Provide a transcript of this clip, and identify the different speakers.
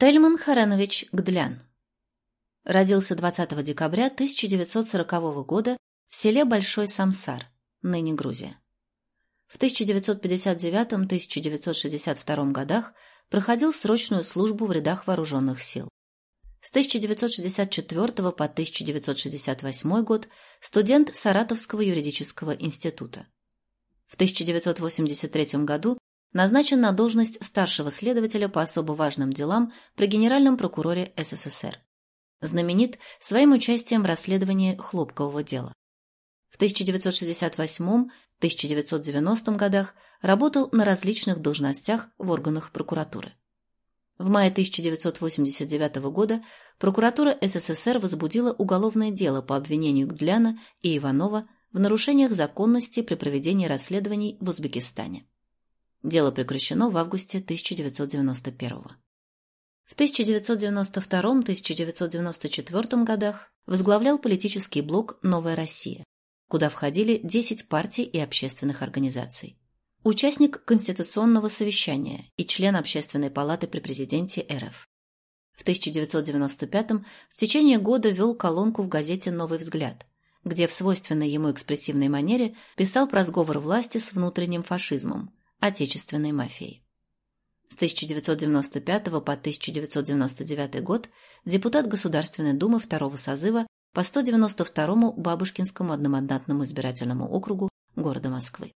Speaker 1: Тельман Харенович Гдлян. Родился 20 декабря 1940 года в селе Большой Самсар, ныне Грузия. В 1959-1962 годах проходил срочную службу в рядах вооруженных сил. С 1964 по 1968 год студент Саратовского юридического института. В 1983 году назначен на должность старшего следователя по особо важным делам при Генеральном прокуроре СССР. Знаменит своим участием в расследовании хлопкового дела. В 1968-1990 годах работал на различных должностях в органах прокуратуры. В мае 1989 года прокуратура СССР возбудила уголовное дело по обвинению Гдляна и Иванова в нарушениях законности при проведении расследований в Узбекистане. Дело прекращено в августе 1991 В 1992-1994 годах возглавлял политический блок «Новая Россия», куда входили 10 партий и общественных организаций. Участник Конституционного совещания и член Общественной палаты при президенте РФ. В 1995 в течение года вел колонку в газете «Новый взгляд», где в свойственной ему экспрессивной манере писал про сговор власти с внутренним фашизмом, отечественной мафией. С 1995 по 1999 год депутат Государственной Думы второго созыва по 192-му Бабушкинскому одномандатному избирательному округу города Москвы.